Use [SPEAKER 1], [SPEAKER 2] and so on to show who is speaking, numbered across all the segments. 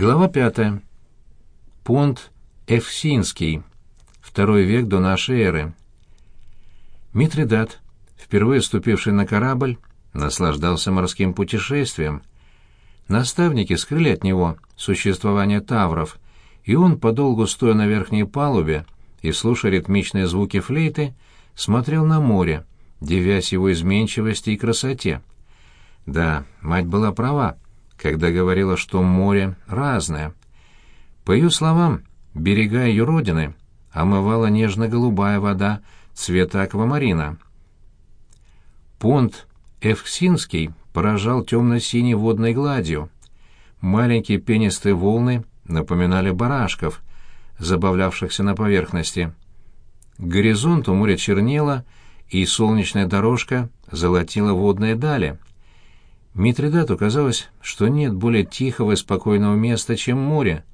[SPEAKER 1] Глава пятая. Понт Эвсинский. Второй век до нашей эры. Митридат, впервые ступивший на корабль, наслаждался морским путешествием. Наставники скрыли от него существование тавров, и он, подолгу стоя на верхней палубе и слушая ритмичные звуки флейты, смотрел на море, девясь его изменчивости и красоте. Да, мать была права когда говорила, что море разное. По ее словам, берега ее родины омывала нежно-голубая вода цвета аквамарина. Понт Эвксинский поражал темно-синей водной гладью. Маленькие пенистые волны напоминали барашков, забавлявшихся на поверхности. К горизонту море чернело, и солнечная дорожка золотила водные дали. Митридату казалось, что нет более тихого и спокойного места, чем море,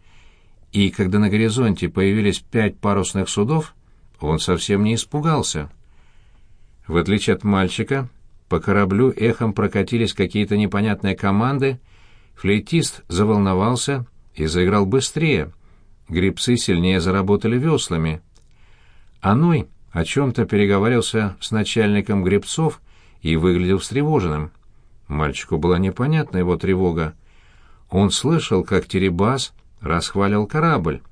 [SPEAKER 1] и когда на горизонте появились пять парусных судов, он совсем не испугался. В отличие от мальчика, по кораблю эхом прокатились какие-то непонятные команды, флейтист заволновался и заиграл быстрее, грибцы сильнее заработали веслами. Аной о чем-то переговаривался с начальником гребцов и выглядел встревоженным. Мальчику была непонятна его тревога. Он слышал, как Теребас расхваливал корабль.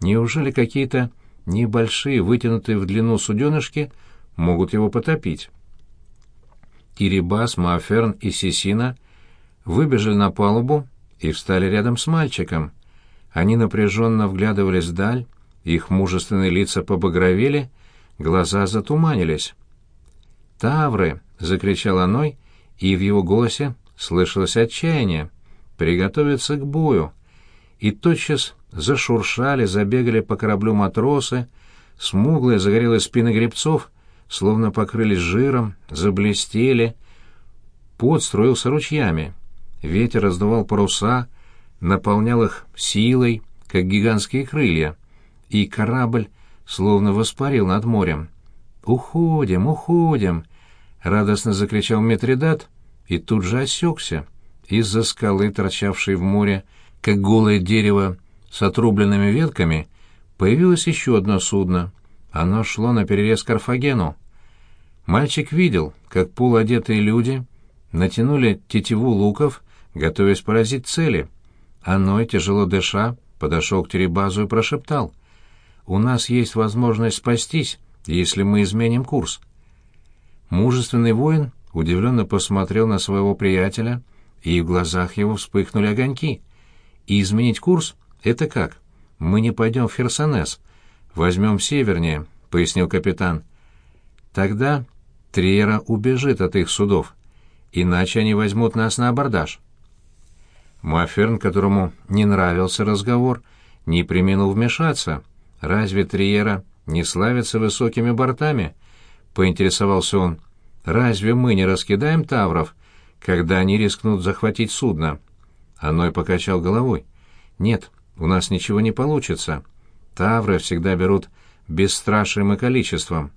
[SPEAKER 1] Неужели какие-то небольшие, вытянутые в длину суденышки могут его потопить? Теребас, Маферн и Сисина выбежали на палубу и встали рядом с мальчиком. Они напряженно вглядывались вдаль, их мужественные лица побагровели, глаза затуманились. «Тавры!» — закричал Аной — и в его голосе слышалось отчаяние. «Приготовиться к бою!» И тотчас зашуршали, забегали по кораблю матросы, смуглые загорелые спины гребцов словно покрылись жиром, заблестели. Пот строился ручьями. Ветер раздувал паруса, наполнял их силой, как гигантские крылья, и корабль словно воспарил над морем. «Уходим, уходим!» — радостно закричал Метридат и тут же осекся. Из-за скалы, торчавшей в море, как голое дерево с отрубленными ветками, появилось еще одно судно. Оно шло на перерез Карфагену. Мальчик видел, как полуодетые люди натянули тетиву луков, готовясь поразить цели. Оно, тяжело дыша, подошел к Теребазу и прошептал. «У нас есть возможность спастись, если мы изменим курс». Мужественный воин удивленно посмотрел на своего приятеля, и в глазах его вспыхнули огоньки. «И изменить курс — это как? Мы не пойдем в Херсонес. Возьмем севернее», — пояснил капитан. «Тогда Триера убежит от их судов, иначе они возьмут нас на абордаж». Маферн, которому не нравился разговор, не применил вмешаться. «Разве Триера не славится высокими бортами?» — поинтересовался он. Разве мы не раскидаем тавров, когда они рискнут захватить судно?» Аной покачал головой. «Нет, у нас ничего не получится. Тавры всегда берут бесстрашием и количеством.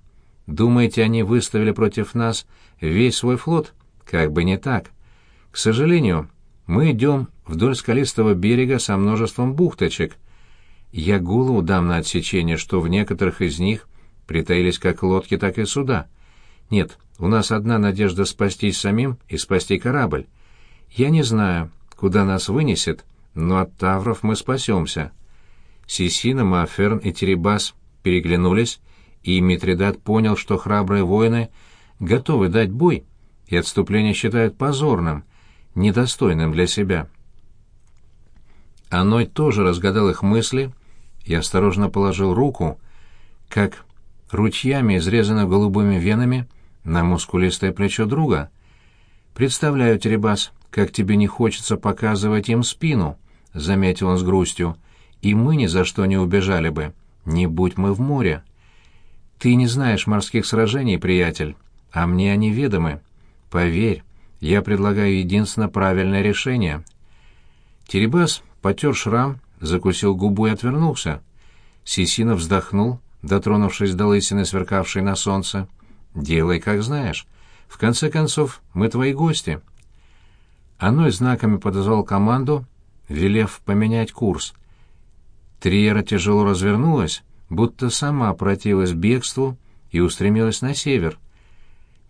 [SPEAKER 1] Думаете, они выставили против нас весь свой флот? Как бы не так. К сожалению, мы идем вдоль скалистого берега со множеством бухточек. Я голову дам на отсечение, что в некоторых из них притаились как лодки, так и суда. Нет, у нас одна надежда спастись самим и спасти корабль. Я не знаю, куда нас вынесет, но от Тавров мы спасемся». Сисина, Маферн и Теребас переглянулись, и Митридат понял, что храбрые воины готовы дать бой, и отступление считают позорным, недостойным для себя. Аной тоже разгадал их мысли и осторожно положил руку, как ручьями, изрезанных голубыми венами, на мускулистое плечо друга. «Представляю, Теребас, как тебе не хочется показывать им спину», — заметил он с грустью. «И мы ни за что не убежали бы. Не будь мы в море». «Ты не знаешь морских сражений, приятель, а мне они ведомы. Поверь, я предлагаю единственно правильное решение». Теребас потер шрам, закусил губу и отвернулся. Сисина вздохнул, дотронувшись до лысины, сверкавшей на солнце. Делай, как знаешь. В конце концов, мы твои гости. Оной знаками подозвал команду, велев поменять курс. Триера тяжело развернулась, будто сама противилась бегству и устремилась на север.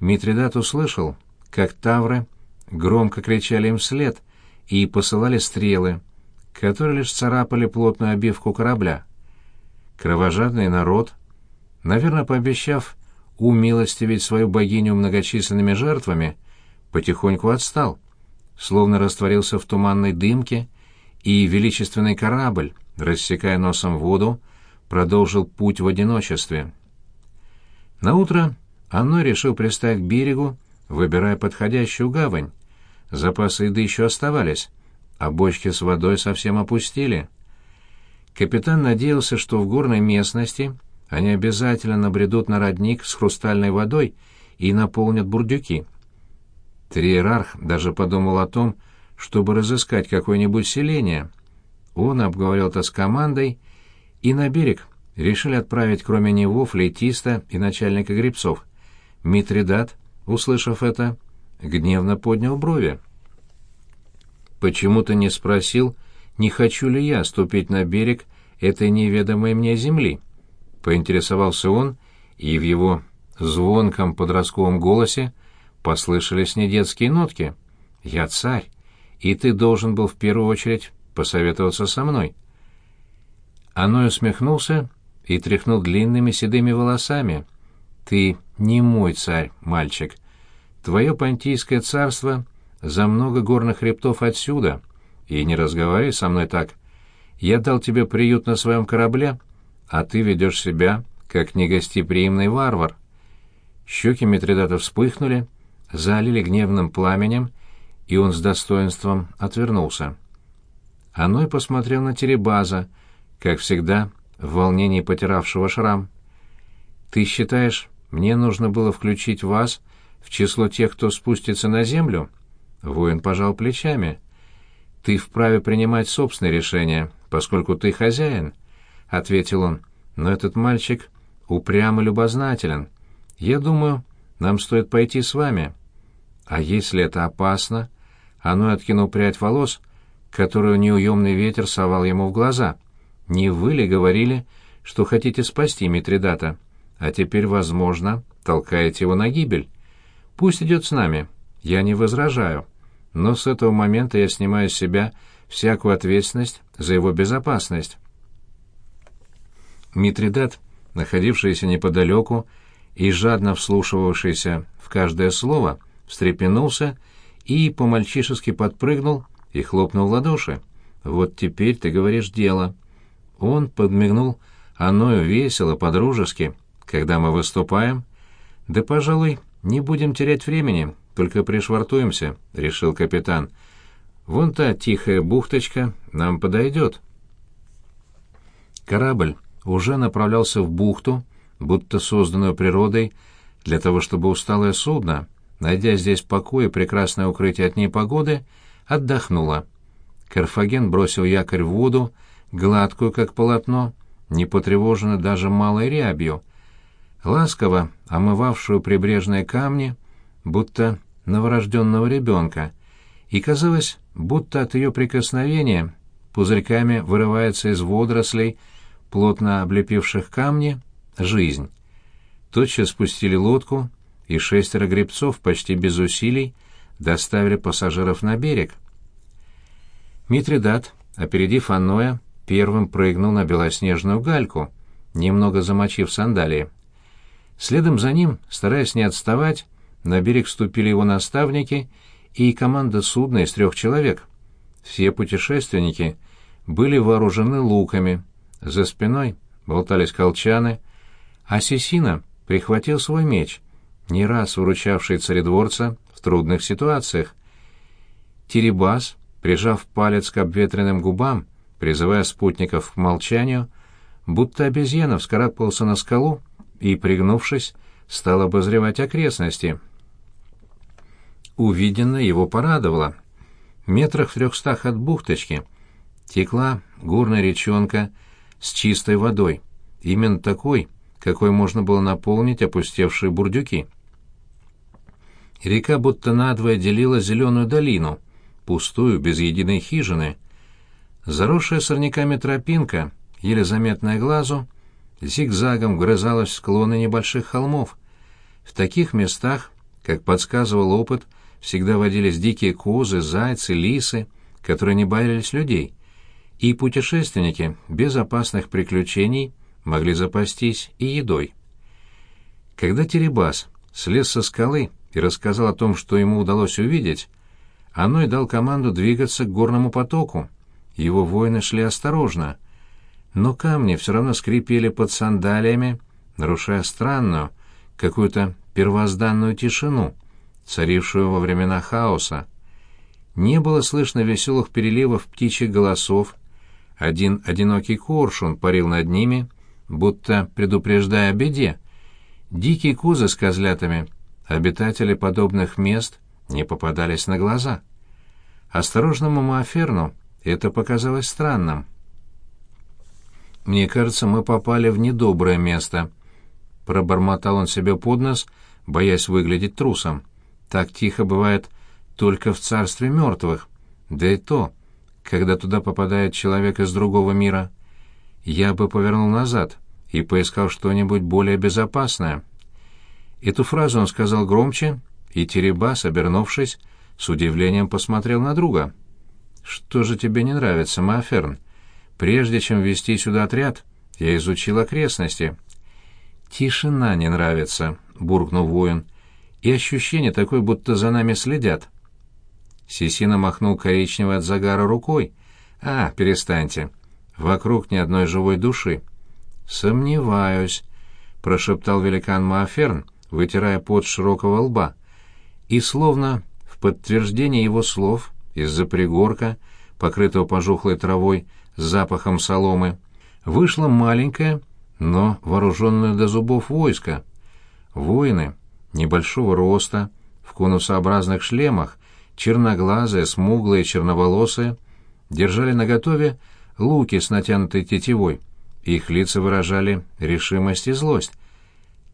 [SPEAKER 1] Митридат услышал, как тавры громко кричали им вслед и посылали стрелы, которые лишь царапали плотную обивку корабля. Кровожадный народ, наверное, пообещав умилостивить свою богиню многочисленными жертвами, потихоньку отстал, словно растворился в туманной дымке, и величественный корабль, рассекая носом воду, продолжил путь в одиночестве. Наутро Анной решил пристать к берегу, выбирая подходящую гавань. Запасы еды еще оставались, а бочки с водой совсем опустили. Капитан надеялся, что в горной местности они обязательно набредут на родник с хрустальной водой и наполнят бурдюки. Триерарх даже подумал о том, чтобы разыскать какое-нибудь селение. Он обговорил это с командой, и на берег решили отправить кроме него флейтиста и начальника гребцов. Митридат, услышав это, гневно поднял брови. «Почему ты не спросил, не хочу ли я ступить на берег этой неведомой мне земли?» Поинтересовался он, и в его звонком подростковом голосе послышались недетские нотки. «Я царь, и ты должен был в первую очередь посоветоваться со мной». Оной усмехнулся и тряхнул длинными седыми волосами. «Ты не мой царь, мальчик. Твое понтийское царство за много горных хребтов отсюда, и не разговаривай со мной так. Я дал тебе приют на своем корабле, а ты ведешь себя, как негостеприимный варвар». Щеки Митридата вспыхнули, залили гневным пламенем, и он с достоинством отвернулся. Аной посмотрел на Теребаза, как всегда, в волнении потиравшего шрам. «Ты считаешь, мне нужно было включить вас в число тех, кто спустится на землю?» Воин пожал плечами. «Ты вправе принимать собственные решения, поскольку ты хозяин», — ответил он. «Но этот мальчик упрям и любознателен. Я думаю, нам стоит пойти с вами». «А если это опасно?» Оно откинул прядь волос, которую неуемный ветер совал ему в глаза. «Не вы ли говорили, что хотите спасти Митридата, а теперь, возможно, толкаете его на гибель? Пусть идет с нами, я не возражаю, но с этого момента я снимаю с себя всякую ответственность за его безопасность». Митридат, находившийся неподалеку и жадно вслушивавшийся в каждое слово, встрепенулся и по-мальчишески подпрыгнул и хлопнул в ладоши. «Вот теперь ты говоришь дело». Он подмигнул Аною весело, по-дружески. «Когда мы выступаем?» «Да, пожалуй, не будем терять времени, только пришвартуемся», — решил капитан. «Вон та тихая бухточка нам подойдет». Корабль уже направлялся в бухту, будто созданную природой, для того, чтобы усталое судно найдя здесь покой и прекрасное укрытие от непогоды, отдохнула. Карфаген бросил якорь в воду, гладкую, как полотно, не потревоженную даже малой рябью, ласково омывавшую прибрежные камни, будто новорожденного ребенка, и казалось, будто от ее прикосновения пузырьками вырывается из водорослей, плотно облепивших камни, жизнь. Тотчас спустили лодку, и шестеро гребцов почти без усилий доставили пассажиров на берег. Митридат, опередив Анноя, первым прыгнул на белоснежную гальку, немного замочив сандалии. Следом за ним, стараясь не отставать, на берег вступили его наставники и команда судна из трех человек. Все путешественники были вооружены луками, за спиной болтались колчаны, а Сесина прихватил свой меч — не раз выручавший царедворца в трудных ситуациях. Теребас, прижав палец к обветренным губам, призывая спутников к молчанию, будто обезьяна вскарабкался на скалу и, пригнувшись, стал обозревать окрестности. Увиденное его порадовало. Метрах в трехстах от бухточки текла горная речонка с чистой водой, именно такой, какой можно было наполнить опустевшие бурдюки. Река будто надвое делила зеленую долину, пустую, без единой хижины. Заросшая сорняками тропинка, еле заметная глазу, зигзагом вгрызалась в склоны небольших холмов. В таких местах, как подсказывал опыт, всегда водились дикие козы, зайцы, лисы, которые не боялись людей, и путешественники без опасных приключений могли запастись и едой. Когда Теребас слез со скалы и рассказал о том, что ему удалось увидеть, оно и дал команду двигаться к горному потоку. Его воины шли осторожно, но камни все равно скрипели под сандалиями, нарушая странную, какую-то первозданную тишину, царившую во времена хаоса. Не было слышно веселых переливов птичьих голосов, один одинокий коршун парил над ними, будто предупреждая о беде. Дикие козы с козлятами, обитатели подобных мест, не попадались на глаза. Осторожному Мааферну это показалось странным. «Мне кажется, мы попали в недоброе место», — пробормотал он себе под нос, боясь выглядеть трусом. «Так тихо бывает только в царстве мертвых, да и то, когда туда попадает человек из другого мира. Я бы повернул назад и поискал что-нибудь более безопасное». Эту фразу он сказал громче, и Теребас, обернувшись, с удивлением посмотрел на друга. «Что же тебе не нравится, Маферн? Прежде чем вести сюда отряд, я изучил окрестности». «Тишина не нравится», — буркнул воин. «И ощущение такое, будто за нами следят». Сисина махнул коричневой от загара рукой. «А, перестаньте. Вокруг ни одной живой души». «Сомневаюсь», — прошептал великан Мааферн, вытирая пот широкого лба. И словно в подтверждение его слов из-за пригорка, покрытого пожухлой травой с запахом соломы, вышло маленькое, но вооруженное до зубов войско. Воины небольшого роста, в конусообразных шлемах, черноглазые, смуглые, черноволосые, держали наготове луки с натянутой тетивой. Их лица выражали решимость и злость.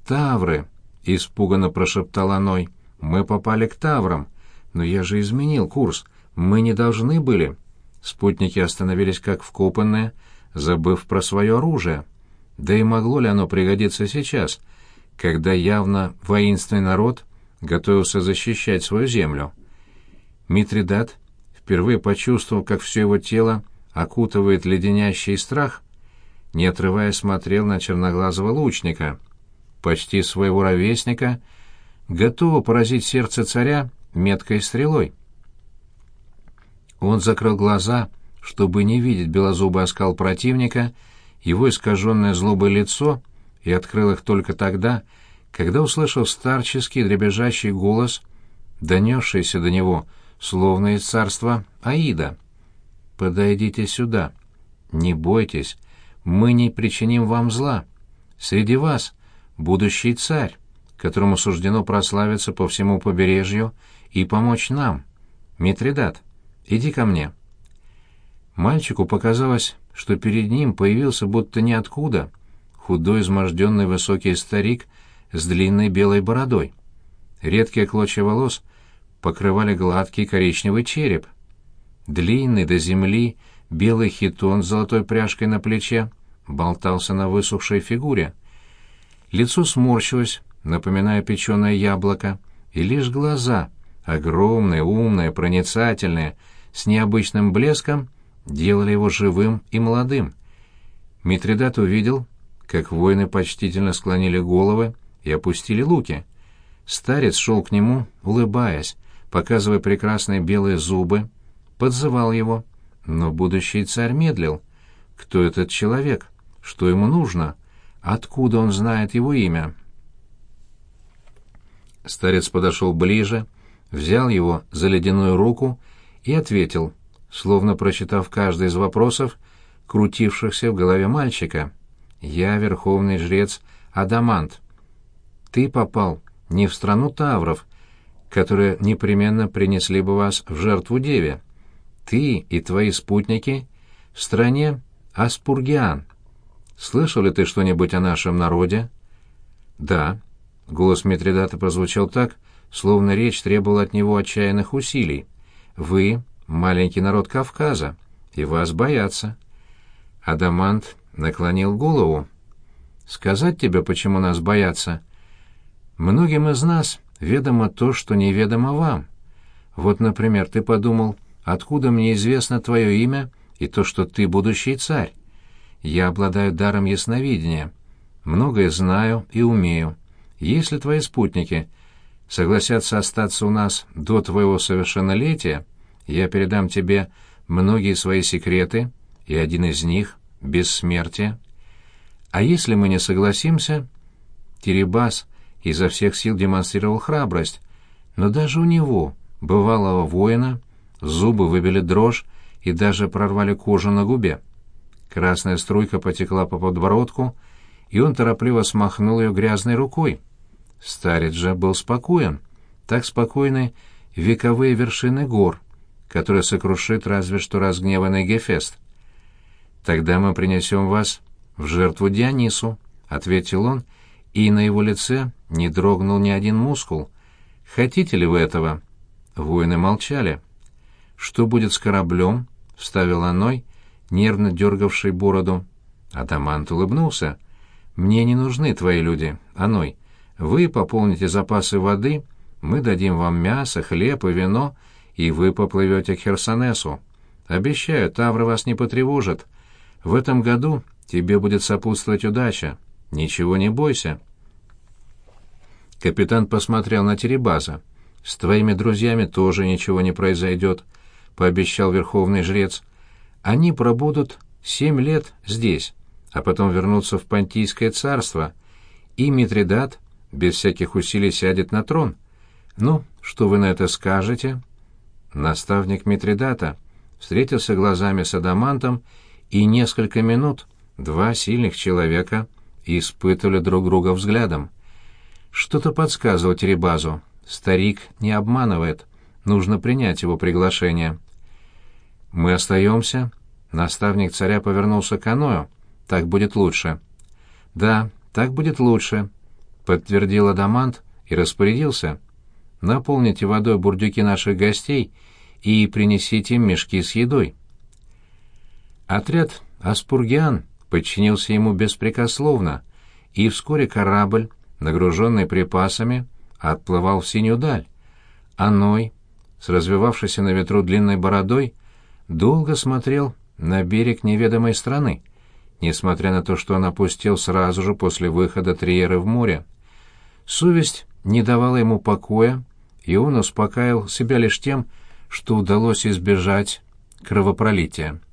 [SPEAKER 1] «Тавры!» — испуганно прошептал Аной. «Мы попали к Таврам, но я же изменил курс. Мы не должны были». Спутники остановились как вкопанные, забыв про свое оружие. Да и могло ли оно пригодиться сейчас, когда явно воинственный народ готовился защищать свою землю? Митридат, впервые почувствовал, как все его тело окутывает леденящий страх, не отрывая смотрел на черноглазого лучника, почти своего ровесника, готового поразить сердце царя меткой стрелой. Он закрыл глаза, чтобы не видеть белозубый оскал противника, его искаженное злобое лицо, и открыл их только тогда, когда услышал старческий дребезжащий голос, донесшийся до него, словно из царства Аида. «Подойдите сюда. Не бойтесь, мы не причиним вам зла. Среди вас будущий царь, которому суждено прославиться по всему побережью и помочь нам. Митридат, иди ко мне». Мальчику показалось, что перед ним появился будто ниоткуда худой, изможденный высокий старик с длинной белой бородой. Редкие клочья волос покрывали гладкий коричневый череп. Длинный до земли белый хитон с золотой пряжкой на плече болтался на высохшей фигуре. Лицо сморщилось, напоминая печеное яблоко, и лишь глаза, огромные, умные, проницательные, с необычным блеском, делали его живым и молодым. Митридат увидел, как воины почтительно склонили головы и опустили луки. Старец шел к нему, улыбаясь, показывая прекрасные белые зубы, подзывал его. Но будущий царь медлил. Кто этот человек? Что ему нужно? Откуда он знает его имя? Старец подошел ближе, взял его за ледяную руку и ответил, словно прочитав каждый из вопросов, крутившихся в голове мальчика. «Я верховный жрец Адамант. Ты попал не в страну тавров, которые непременно принесли бы вас в жертву деве. Ты и твои спутники в стране Аспургиан. Слышал ли ты что-нибудь о нашем народе? Да. Голос Митридата прозвучал так, словно речь требовала от него отчаянных усилий. Вы — маленький народ Кавказа, и вас боятся». Адамант наклонил голову. «Сказать тебе, почему нас боятся? Многим из нас ведомо то, что неведомо вам. Вот, например, ты подумал, откуда мне известно твое имя и то, что ты будущий царь. Я обладаю даром ясновидения, многое знаю и умею. Если твои спутники согласятся остаться у нас до твоего совершеннолетия, я передам тебе многие свои секреты, и один из них — бессмертие. А если мы не согласимся, Теребас изо всех сил демонстрировал храбрость, но даже у него, бывалого воина, зубы выбили дрожь и даже прорвали кожу на губе. Красная струйка потекла по подбородку, и он торопливо смахнул ее грязной рукой. Старец же был спокоен, так спокойны вековые вершины гор, которые сокрушит разве что разгневанный Гефест. «Тогда мы принесем вас в жертву Дионису», — ответил он, и на его лице не дрогнул ни один мускул. «Хотите ли вы этого?» Воины молчали. «Что будет с кораблем?» — вставил Аной, нервно дергавший бороду. Атамант улыбнулся. «Мне не нужны твои люди, Аной. Вы пополните запасы воды, мы дадим вам мясо, хлеб и вино, и вы поплывете к Херсонесу. Обещаю, тавры вас не потревожат. В этом году тебе будет сопутствовать удача. Ничего не бойся». Капитан посмотрел на Теребаза. «С твоими друзьями тоже ничего не произойдет», — пообещал верховный жрец. «Они пробудут семь лет здесь, а потом вернутся в Понтийское царство, и Митридат без всяких усилий сядет на трон. Ну, что вы на это скажете?» Наставник Митридата встретился глазами с Адамантом, и несколько минут два сильных человека испытывали друг друга взглядом. Что-то подсказывало Теребазу. Старик не обманывает. Нужно принять его приглашение. «Мы остаемся?» Наставник царя повернулся к Аною. «Так будет лучше». «Да, так будет лучше», — подтвердил Адамант и распорядился. «Наполните водой бурдюки наших гостей и принесите им мешки с едой». Отряд «Аспургиан» подчинился ему беспрекословно, и вскоре корабль, нагруженный припасами, отплывал в синюю даль. Аной, с развивавшейся на ветру длинной бородой, долго смотрел на берег неведомой страны, несмотря на то, что он опустил сразу же после выхода Триеры в море. Совесть не давала ему покоя, и он успокаивал себя лишь тем, что удалось избежать кровопролития.